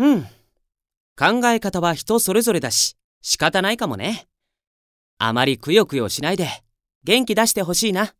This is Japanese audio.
うん。考え方は人それぞれだし、仕方ないかもね。あまりくよくよしないで、元気出してほしいな。